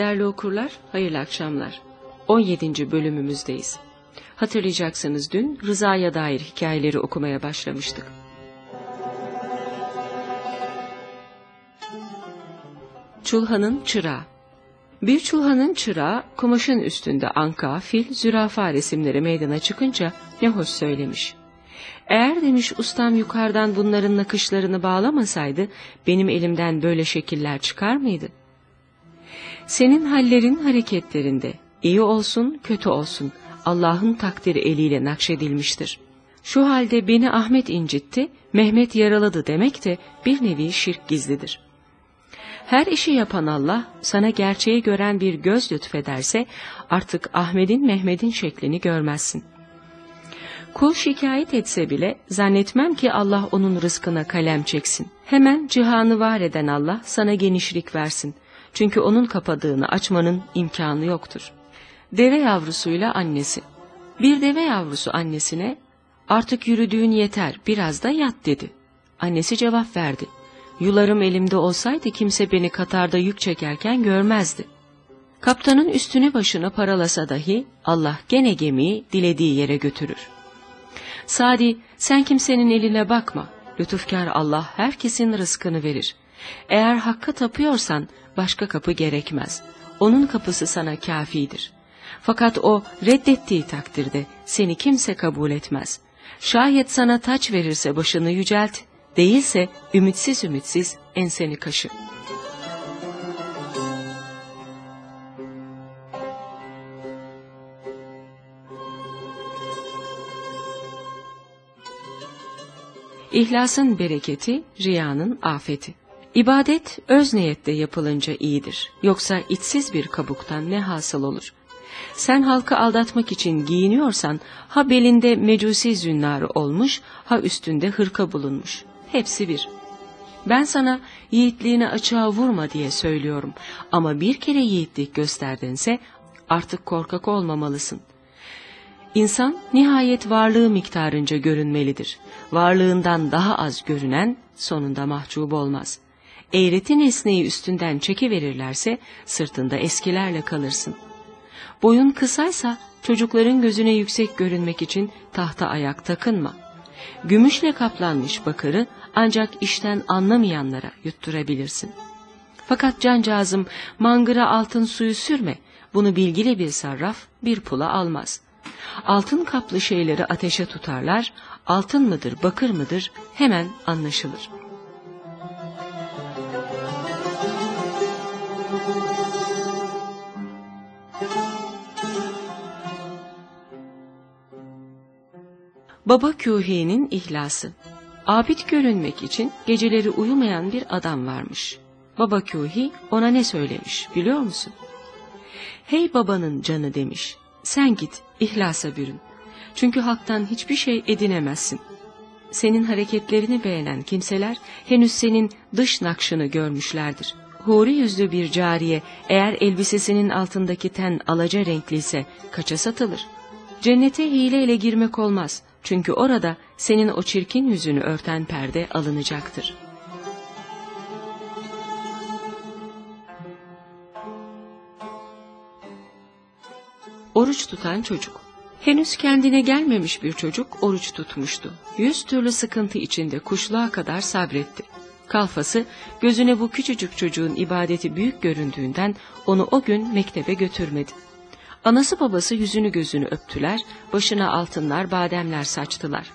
Değerli okurlar, hayırlı akşamlar. 17. bölümümüzdeyiz. Hatırlayacaksınız dün Rıza'ya dair hikayeleri okumaya başlamıştık. Çulhan'ın Çırağı Bir çulhanın çırağı kumaşın üstünde anka, fil, zürafa resimleri meydana çıkınca ne hoş söylemiş. Eğer demiş ustam yukarıdan bunların nakışlarını bağlamasaydı benim elimden böyle şekiller çıkar mıydı? Senin hallerin hareketlerinde iyi olsun kötü olsun Allah'ın takdiri eliyle nakşedilmiştir. Şu halde beni Ahmet incitti, Mehmet yaraladı demek de bir nevi şirk gizlidir. Her işi yapan Allah sana gerçeği gören bir göz lütfederse artık Ahmet'in Mehmet'in şeklini görmezsin. Kul şikayet etse bile zannetmem ki Allah onun rızkına kalem çeksin. Hemen cihanı var eden Allah sana genişlik versin. Çünkü onun kapadığını açmanın imkanı yoktur. Deve yavrusuyla annesi. Bir deve yavrusu annesine artık yürüdüğün yeter biraz da yat dedi. Annesi cevap verdi. Yularım elimde olsaydı kimse beni Katar'da yük çekerken görmezdi. Kaptanın üstüne başına paralasa dahi Allah gene gemiyi dilediği yere götürür. Sadi sen kimsenin eline bakma. Lütufkar Allah herkesin rızkını verir. Eğer hakka tapıyorsan başka kapı gerekmez. Onun kapısı sana kafidir. Fakat o reddettiği takdirde seni kimse kabul etmez. Şayet sana taç verirse başını yücelt, değilse ümitsiz ümitsiz enseni kaşı. İhlasın bereketi, riyanın afeti. İbadet öz niyette yapılınca iyidir. Yoksa içsiz bir kabuktan ne hasıl olur? Sen halkı aldatmak için giyiniyorsan ha belinde mecusi zünnarı olmuş ha üstünde hırka bulunmuş. Hepsi bir. Ben sana yiğitliğini açığa vurma diye söylüyorum ama bir kere yiğitlik gösterdinse artık korkak olmamalısın. İnsan nihayet varlığı miktarınca görünmelidir. Varlığından daha az görünen sonunda mahcup olmaz. Eğreti nesneyi üstünden çekiverirlerse sırtında eskilerle kalırsın. Boyun kısaysa çocukların gözüne yüksek görünmek için tahta ayak takınma. Gümüşle kaplanmış bakırı ancak işten anlamayanlara yutturabilirsin. Fakat cancağızım mangıra altın suyu sürme, bunu bilgili bir sarraf bir pula almaz.'' Altın kaplı şeyleri ateşe tutarlar, altın mıdır bakır mıdır hemen anlaşılır. Baba Kühi'nin ihlası Abid görünmek için geceleri uyumayan bir adam varmış. Baba Kühi ona ne söylemiş biliyor musun? Hey babanın canı demiş, sen git ihlasa bürün. Çünkü halktan hiçbir şey edinemezsin. Senin hareketlerini beğenen kimseler henüz senin dış nakşını görmüşlerdir. Huri yüzlü bir cariye eğer elbisesinin altındaki ten alaca renkliyse kaça satılır? Cennete hileyle girmek olmaz. Çünkü orada senin o çirkin yüzünü örten perde alınacaktır.'' Oruç tutan çocuk. Henüz kendine gelmemiş bir çocuk oruç tutmuştu. Yüz türlü sıkıntı içinde kuşluğa kadar sabretti. Kalfası gözüne bu küçücük çocuğun ibadeti büyük göründüğünden onu o gün mektebe götürmedi. Anası babası yüzünü gözünü öptüler, başına altınlar, bademler saçtılar.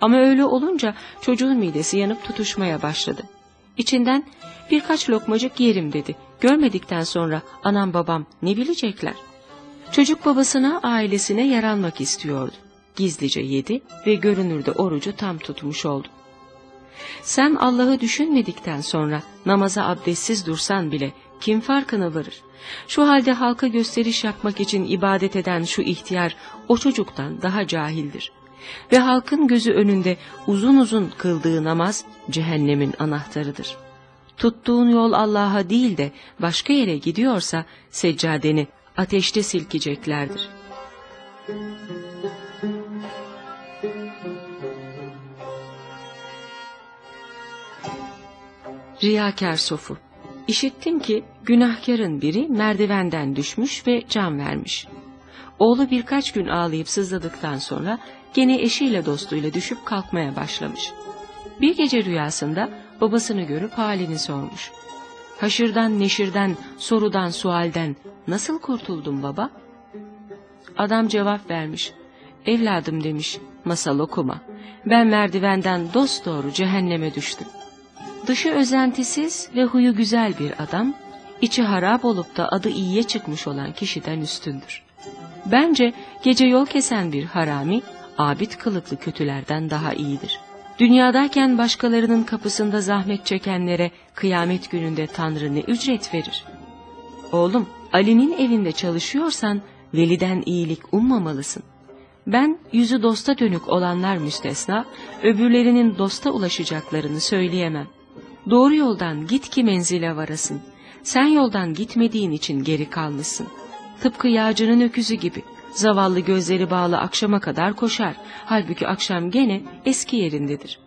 Ama öyle olunca çocuğun midesi yanıp tutuşmaya başladı. İçinden birkaç lokmacık yerim dedi. Görmedikten sonra anam babam ne bilecekler? Çocuk babasına, ailesine yaranmak istiyordu. Gizlice yedi ve görünürde orucu tam tutmuş oldu. Sen Allah'ı düşünmedikten sonra namaza abdestsiz dursan bile kim farkına varır? Şu halde halka gösteriş yapmak için ibadet eden şu ihtiyar o çocuktan daha cahildir. Ve halkın gözü önünde uzun uzun kıldığı namaz cehennemin anahtarıdır. Tuttuğun yol Allah'a değil de başka yere gidiyorsa seccadeni ateşte silkeceklerdir. Riyakar Sofu İşittim ki günahkarın biri merdivenden düşmüş ve can vermiş. Oğlu birkaç gün ağlayıp sızladıktan sonra gene eşiyle dostuyla düşüp kalkmaya başlamış. Bir gece rüyasında babasını görüp halini sormuş. Haşırdan neşirden, sorudan sualden nasıl kurtuldun baba? Adam cevap vermiş. Evladım demiş, masal okuma. Ben merdivenden dosdoğru cehenneme düştüm. Dışı özentisiz ve huyu güzel bir adam, içi harap olup da adı iyiye çıkmış olan kişiden üstündür. Bence gece yol kesen bir harami, abid kılıklı kötülerden daha iyidir. Dünyadayken başkalarının kapısında zahmet çekenlere kıyamet gününde Tanrı ne ücret verir? Oğlum, Ali'nin evinde çalışıyorsan veliden iyilik ummamalısın. Ben yüzü dosta dönük olanlar müstesna, öbürlerinin dosta ulaşacaklarını söyleyemem. Doğru yoldan git ki menzile varasın. Sen yoldan gitmediğin için geri kalmışsın. Tıpkı yağcının öküzü gibi. Zavallı gözleri bağlı akşama kadar koşar. Halbuki akşam gene eski yerindedir.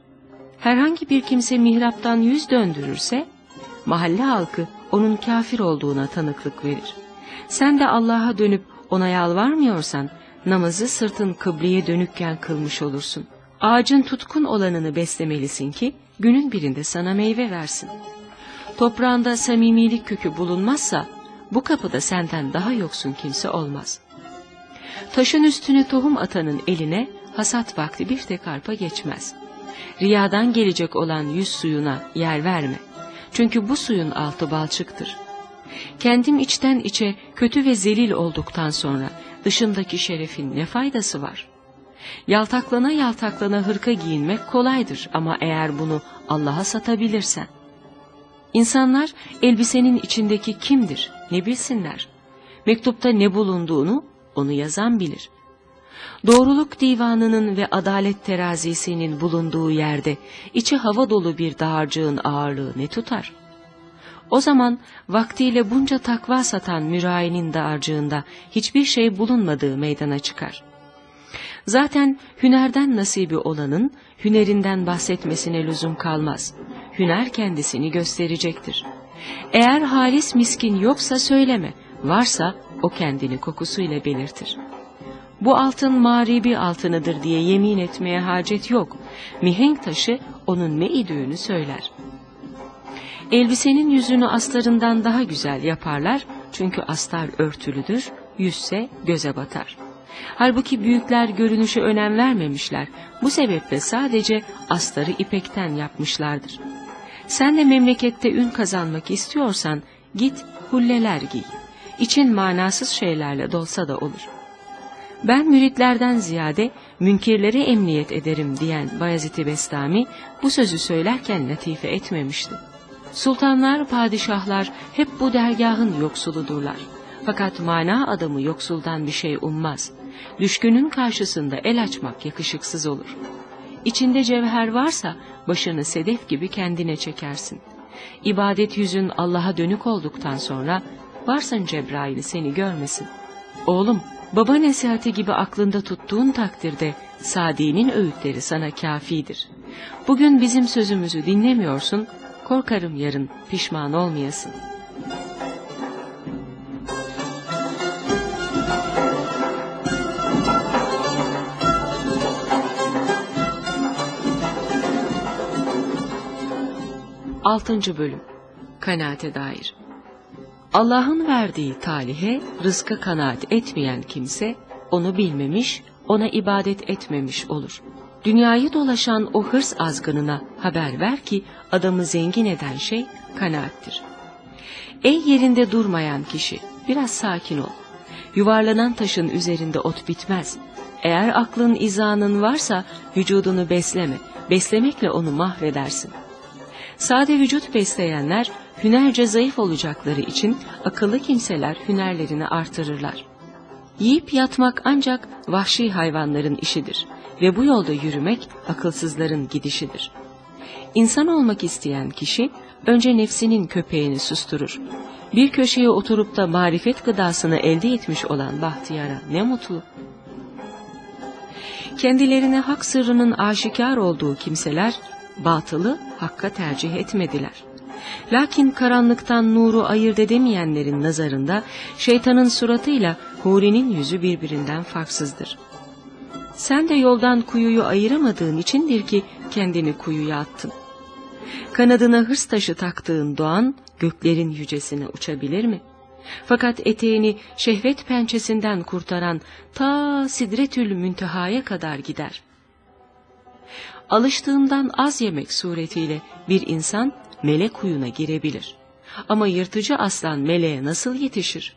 Herhangi bir kimse mihraptan yüz döndürürse, mahalle halkı onun kafir olduğuna tanıklık verir. Sen de Allah'a dönüp ona yalvarmıyorsan, namazı sırtın kıbleye dönükken kılmış olursun. Ağacın tutkun olanını beslemelisin ki, günün birinde sana meyve versin. Toprağında samimilik kökü bulunmazsa, bu kapıda senden daha yoksun kimse olmaz. Taşın üstüne tohum atanın eline hasat vakti bir tek arpa geçmez. Riyadan gelecek olan yüz suyuna yer verme. Çünkü bu suyun altı balçıktır. Kendim içten içe kötü ve zelil olduktan sonra dışındaki şerefin ne faydası var? Yaltaklana yaltaklana hırka giyinmek kolaydır ama eğer bunu Allah'a satabilirsen. İnsanlar elbisenin içindeki kimdir ne bilsinler. Mektupta ne bulunduğunu onu yazan bilir. Doğruluk divanının ve adalet terazisinin bulunduğu yerde içi hava dolu bir dağarcığın ağırlığı ne tutar? O zaman vaktiyle bunca takva satan mürayinin dağarcığında hiçbir şey bulunmadığı meydana çıkar. Zaten hünerden nasibi olanın hünerinden bahsetmesine lüzum kalmaz. Hüner kendisini gösterecektir. Eğer halis miskin yoksa söyleme, varsa o kendini kokusuyla belirtir. Bu altın mağribi altınıdır diye yemin etmeye hacet yok. Mihenk taşı onun ne idüğünü söyler. Elbisenin yüzünü astarından daha güzel yaparlar çünkü astar örtülüdür, yüzse göze batar. Halbuki büyükler görünüşe önem vermemişler. Bu sebeple sadece astarı ipekten yapmışlardır. Sen de memlekette ün kazanmak istiyorsan git hulleler giy. İçin manasız şeylerle dolsa da olur. Ben müritlerden ziyade münkirleri emniyet ederim diyen Bayezid-i Bestami bu sözü söylerken latife etmemişti. Sultanlar, padişahlar hep bu dergahın yoksuludurlar. Fakat mana adamı yoksuldan bir şey ummaz. Düşkünün karşısında el açmak yakışıksız olur. İçinde cevher varsa başını sedef gibi kendine çekersin. İbadet yüzün Allah'a dönük olduktan sonra varsın Cebrail seni görmesin. Oğlum, baba nesihati gibi aklında tuttuğun takdirde Sadi'nin öğütleri sana kafidir. Bugün bizim sözümüzü dinlemiyorsun, korkarım yarın pişman olmayasın. Altıncı Bölüm Kanaate Dair Allah'ın verdiği talihe rızka kanaat etmeyen kimse onu bilmemiş, ona ibadet etmemiş olur. Dünyayı dolaşan o hırs azgınına haber ver ki adamı zengin eden şey kanaattir. Ey yerinde durmayan kişi biraz sakin ol. Yuvarlanan taşın üzerinde ot bitmez. Eğer aklın izanın varsa vücudunu besleme, beslemekle onu mahvedersin. Sade vücut besleyenler hünerce zayıf olacakları için akıllı kimseler hünerlerini artırırlar. Yiyip yatmak ancak vahşi hayvanların işidir ve bu yolda yürümek akılsızların gidişidir. İnsan olmak isteyen kişi önce nefsinin köpeğini susturur. Bir köşeye oturup da marifet gıdasını elde etmiş olan bahtiyara ne mutlu. Kendilerine hak sırrının aşikar olduğu kimseler batılı hakka tercih etmediler. Lakin karanlıktan nuru ayırt edemeyenlerin nazarında şeytanın suratıyla Huri'nin yüzü birbirinden farksızdır. Sen de yoldan kuyuyu ayıramadığın içindir ki kendini kuyuya attın. Kanadına hırs taşı taktığın doğan göklerin yücesine uçabilir mi? Fakat eteğini şehvet pençesinden kurtaran ta sidretül müntehaya kadar gider. Alıştığından az yemek suretiyle bir insan melek huyuna girebilir. Ama yırtıcı aslan meleğe nasıl yetişir?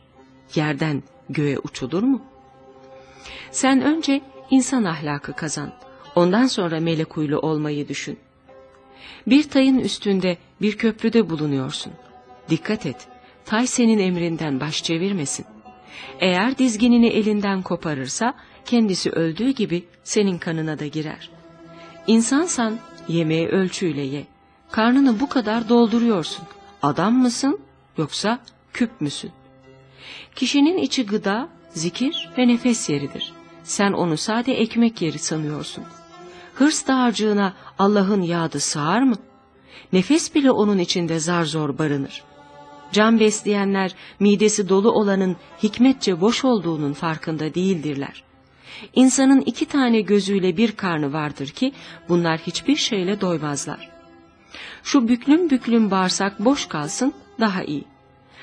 Yerden göğe uçulur mu? Sen önce insan ahlakı kazan. Ondan sonra melek huylu olmayı düşün. Bir tayın üstünde bir köprüde bulunuyorsun. Dikkat et, tay senin emrinden baş çevirmesin. Eğer dizginini elinden koparırsa kendisi öldüğü gibi senin kanına da girer. İnsansan yemeği ölçüyle ye. Karnını bu kadar dolduruyorsun. Adam mısın yoksa küp müsün? Kişinin içi gıda, zikir ve nefes yeridir. Sen onu sade ekmek yeri sanıyorsun. Hırs dağarcığına Allah'ın yağdı sığar mı? Nefes bile onun içinde zar zor barınır. Can besleyenler midesi dolu olanın hikmetçe boş olduğunun farkında değildirler. İnsanın iki tane gözüyle bir karnı vardır ki bunlar hiçbir şeyle doymazlar. Şu büklüm büklüm bağırsak boş kalsın daha iyi.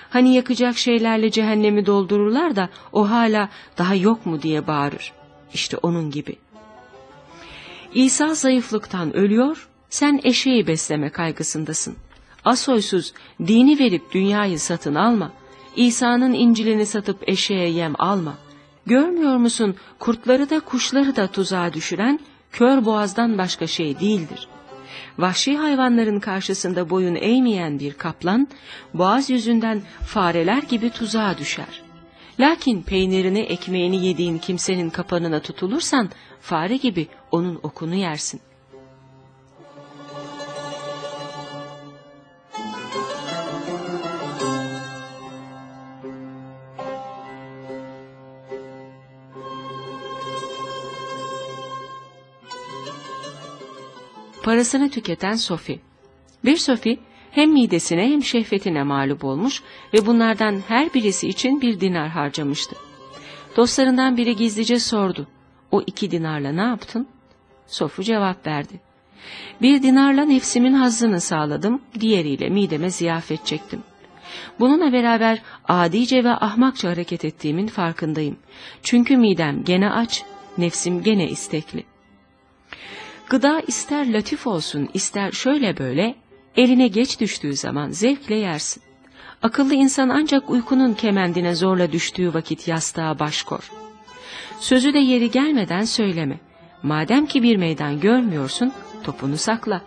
Hani yakacak şeylerle cehennemi doldururlar da o hala daha yok mu diye bağırır. İşte onun gibi. İsa zayıflıktan ölüyor, sen eşeği besleme kaygısındasın. Asoysuz, dini verip dünyayı satın alma. İsa'nın İncil'ini satıp eşeğe yem alma. Görmüyor musun kurtları da kuşları da tuzağa düşüren kör boğazdan başka şey değildir. Vahşi hayvanların karşısında boyun eğmeyen bir kaplan, boğaz yüzünden fareler gibi tuzağa düşer. Lakin peynirini ekmeğini yediğin kimsenin kapanına tutulursan, fare gibi onun okunu yersin. Parasını tüketen Sofi. Bir Sofi hem midesine hem şehvetine mağlup olmuş ve bunlardan her birisi için bir dinar harcamıştı. Dostlarından biri gizlice sordu. O iki dinarla ne yaptın? Sofu cevap verdi. Bir dinarla nefsimin hazzını sağladım, diğeriyle mideme ziyafet çektim. Bununla beraber adice ve ahmakça hareket ettiğimin farkındayım. Çünkü midem gene aç, nefsim gene istekli. Gıda ister latif olsun ister şöyle böyle eline geç düştüğü zaman zevkle yersin. Akıllı insan ancak uykunun kemendine zorla düştüğü vakit yastığa baş kor. Sözü de yeri gelmeden söyleme. Madem ki bir meydan görmüyorsun, topunu sakla.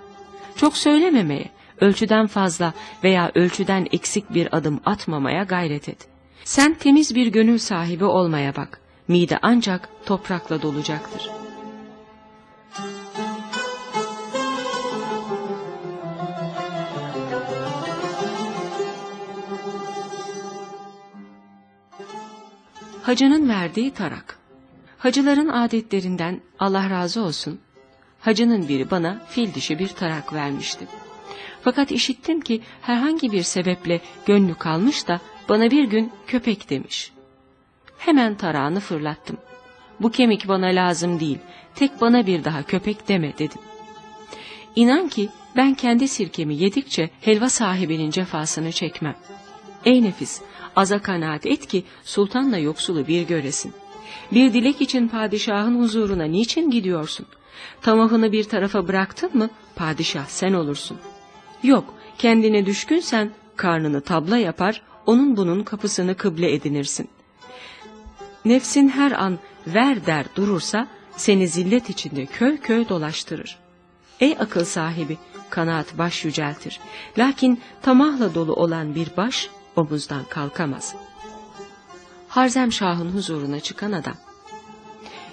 Çok söylememeye, ölçüden fazla veya ölçüden eksik bir adım atmamaya gayret et. Sen temiz bir gönül sahibi olmaya bak. Mide ancak toprakla dolacaktır.'' Hacının verdiği tarak. Hacıların adetlerinden Allah razı olsun, hacının biri bana fil dişi bir tarak vermişti. Fakat işittim ki herhangi bir sebeple gönlü kalmış da bana bir gün köpek demiş. Hemen tarağını fırlattım. Bu kemik bana lazım değil, tek bana bir daha köpek deme dedim. İnan ki ben kendi sirkemi yedikçe helva sahibinin cefasını çekmem. Ey nefis, aza kanaat et ki sultanla yoksulu bir göresin. Bir dilek için padişahın huzuruna niçin gidiyorsun? Tamahını bir tarafa bıraktın mı padişah sen olursun. Yok kendine düşkünsen karnını tabla yapar onun bunun kapısını kıble edinirsin. Nefsin her an ver der durursa seni zillet içinde köy köy dolaştırır. Ey akıl sahibi kanaat baş yüceltir. Lakin tamahla dolu olan bir baş omuzdan kalkamaz. Harzem Şah'ın huzuruna çıkan adam.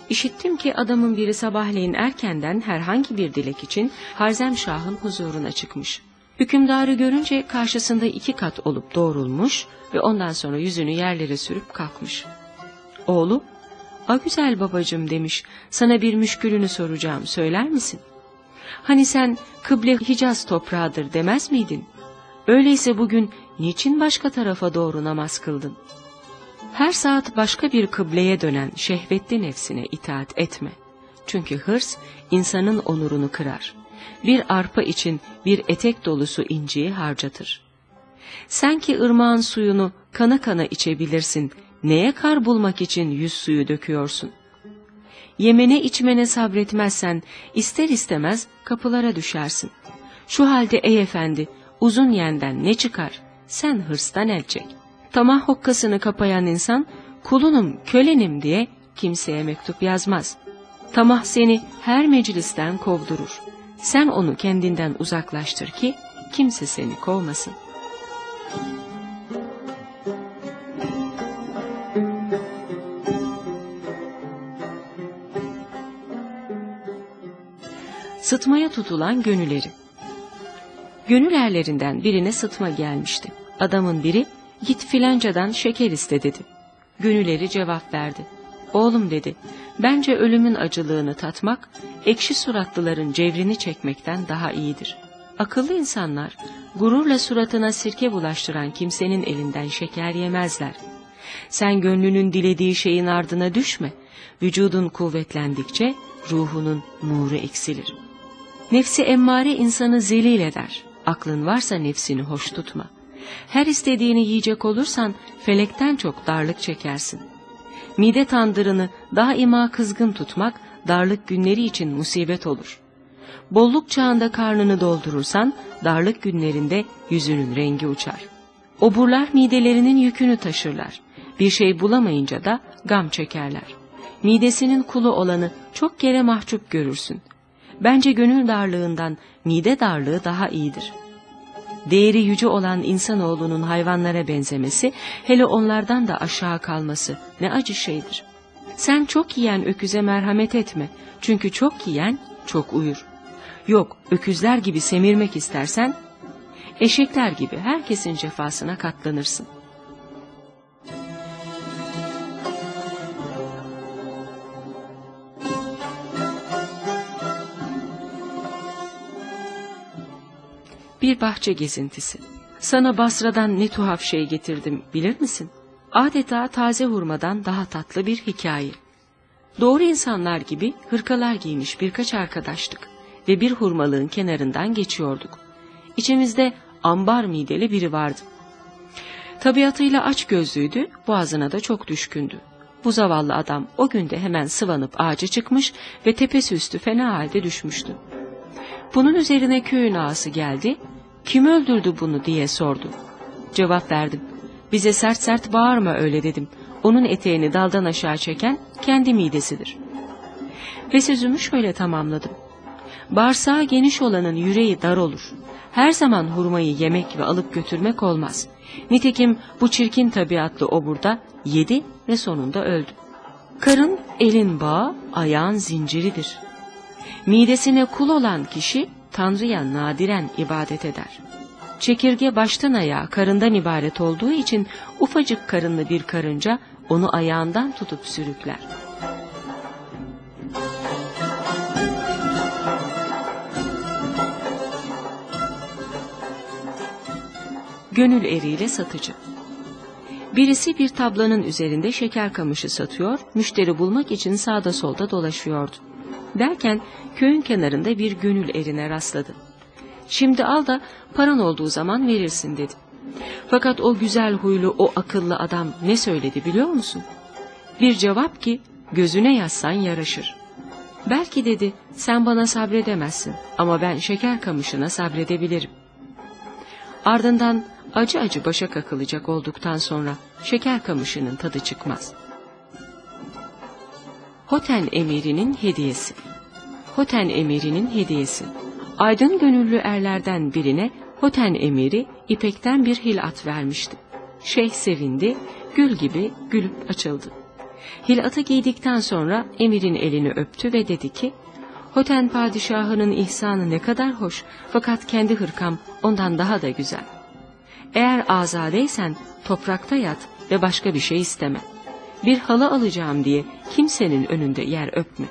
İşittim ki adamın biri sabahleyin erkenden herhangi bir dilek için Harzem Şah'ın huzuruna çıkmış. Hükümdarı görünce karşısında iki kat olup doğrulmuş ve ondan sonra yüzünü yerlere sürüp kalkmış. Oğlu, ''A güzel babacım'' demiş, ''sana bir müşkülünü soracağım, söyler misin?'' Hani sen kıble Hicaz toprağıdır demez miydin? Öyleyse bugün niçin başka tarafa doğru namaz kıldın? Her saat başka bir kıbleye dönen şehvetli nefsine itaat etme. Çünkü hırs insanın onurunu kırar. Bir arpa için bir etek dolusu inciyi harcatır. Sen ki ırmağın suyunu kana kana içebilirsin, neye kar bulmak için yüz suyu döküyorsun? Yemene içmene sabretmezsen ister istemez kapılara düşersin. Şu halde ey efendi uzun yenden ne çıkar? Sen hırstan el. Tamah hokkasını kapayan insan kulunum kölenim diye kimseye mektup yazmaz. Tamah seni her meclisten kovdurur. Sen onu kendinden uzaklaştır ki kimse seni kovmasın. Sıtmaya tutulan gönülleri Gönül erlerinden birine sıtma gelmişti. Adamın biri git filancadan şeker iste dedi. Gönülleri cevap verdi. Oğlum dedi, bence ölümün acılığını tatmak, ekşi suratlıların cevrini çekmekten daha iyidir. Akıllı insanlar, gururla suratına sirke bulaştıran kimsenin elinden şeker yemezler. Sen gönlünün dilediği şeyin ardına düşme, vücudun kuvvetlendikçe ruhunun nuru eksilir. Nefsi emmare insanı zelil eder, aklın varsa nefsini hoş tutma. Her istediğini yiyecek olursan felekten çok darlık çekersin. Mide tandırını daima kızgın tutmak darlık günleri için musibet olur. Bolluk çağında karnını doldurursan darlık günlerinde yüzünün rengi uçar. Oburlar midelerinin yükünü taşırlar. Bir şey bulamayınca da gam çekerler. Midesinin kulu olanı çok kere mahcup görürsün. Bence gönül darlığından mide darlığı daha iyidir. Değeri yüce olan insanoğlunun hayvanlara benzemesi, hele onlardan da aşağı kalması ne acı şeydir. Sen çok yiyen öküze merhamet etme, çünkü çok yiyen çok uyur. Yok, öküzler gibi semirmek istersen, eşekler gibi herkesin cefasına katlanırsın.'' Bir bahçe gezintisi. Sana Basra'dan ne tuhaf şey getirdim bilir misin? Adeta taze hurmadan daha tatlı bir hikaye. Doğru insanlar gibi hırkalar giymiş birkaç arkadaştık ve bir hurmalığın kenarından geçiyorduk. İçimizde ambar mideli biri vardı. Tabiatıyla aç gözlüydü, boğazına da çok düşkündü. Bu zavallı adam o günde hemen sıvanıp ağaca çıkmış ve tepesi üstü fena halde düşmüştü. Bunun üzerine köyün ağası geldi, kim öldürdü bunu diye sordu. Cevap verdim. Bize sert sert bağırma öyle dedim. Onun eteğini daldan aşağı çeken kendi midesidir. Ve sözümü şöyle tamamladım. Bağırsağı geniş olanın yüreği dar olur. Her zaman hurmayı yemek ve alıp götürmek olmaz. Nitekim bu çirkin tabiatlı oburda yedi ve sonunda öldü. Karın elin bağı, ayağın zinciridir. Midesine kul olan kişi Tanrı'ya nadiren ibadet eder. Çekirge baştan ayağa karından ibaret olduğu için ufacık karınlı bir karınca onu ayağından tutup sürükler. Gönül eriyle satıcı Birisi bir tablanın üzerinde şeker kamışı satıyor, müşteri bulmak için sağda solda dolaşıyordu. Derken köyün kenarında bir gönül erine rastladı. Şimdi al da paran olduğu zaman verirsin dedi. Fakat o güzel huylu o akıllı adam ne söyledi biliyor musun? Bir cevap ki gözüne yazsan yaraşır. Belki dedi sen bana sabredemezsin ama ben şeker kamışına sabredebilirim. Ardından acı acı başa kakılacak olduktan sonra şeker kamışının tadı çıkmaz.'' Hoten emirinin hediyesi. Hoten emirinin hediyesi. Aydın gönüllü erlerden birine Hoten emiri ipekten bir hilat vermişti. Şeyh sevindi, gül gibi gülüp açıldı. Hilatı giydikten sonra emirin elini öptü ve dedi ki, Hoten padişahının ihsanı ne kadar hoş fakat kendi hırkam ondan daha da güzel. Eğer azadeysen toprakta yat ve başka bir şey isteme.'' Bir halı alacağım diye kimsenin önünde yer öpme.